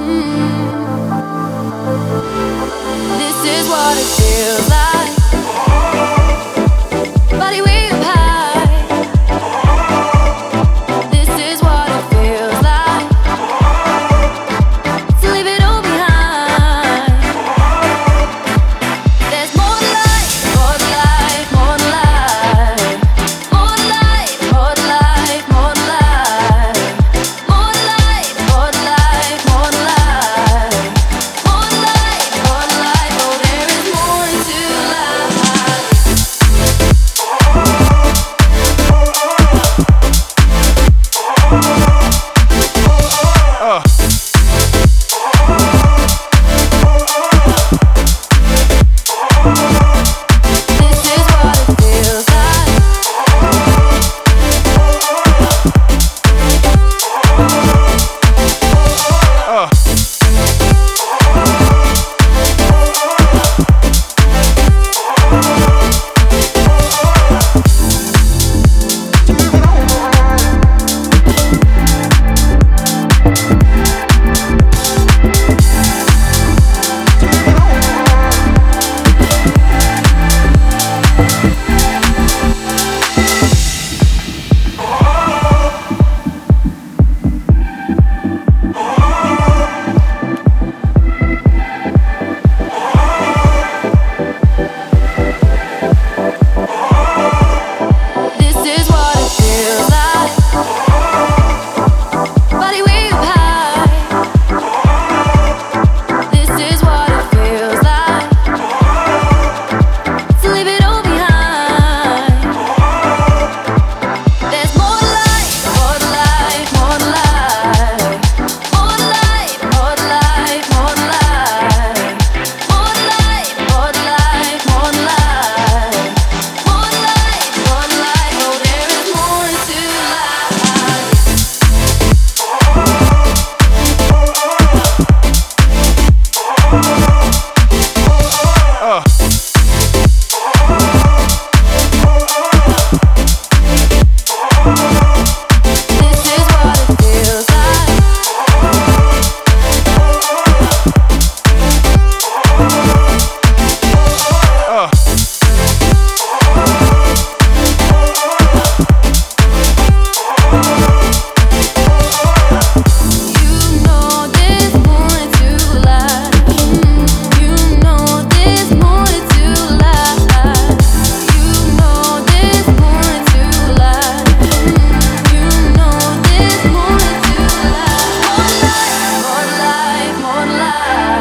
Mm. This is what it feels like.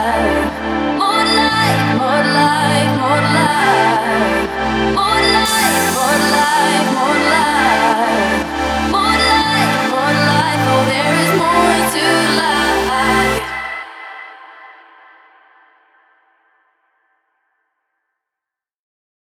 love.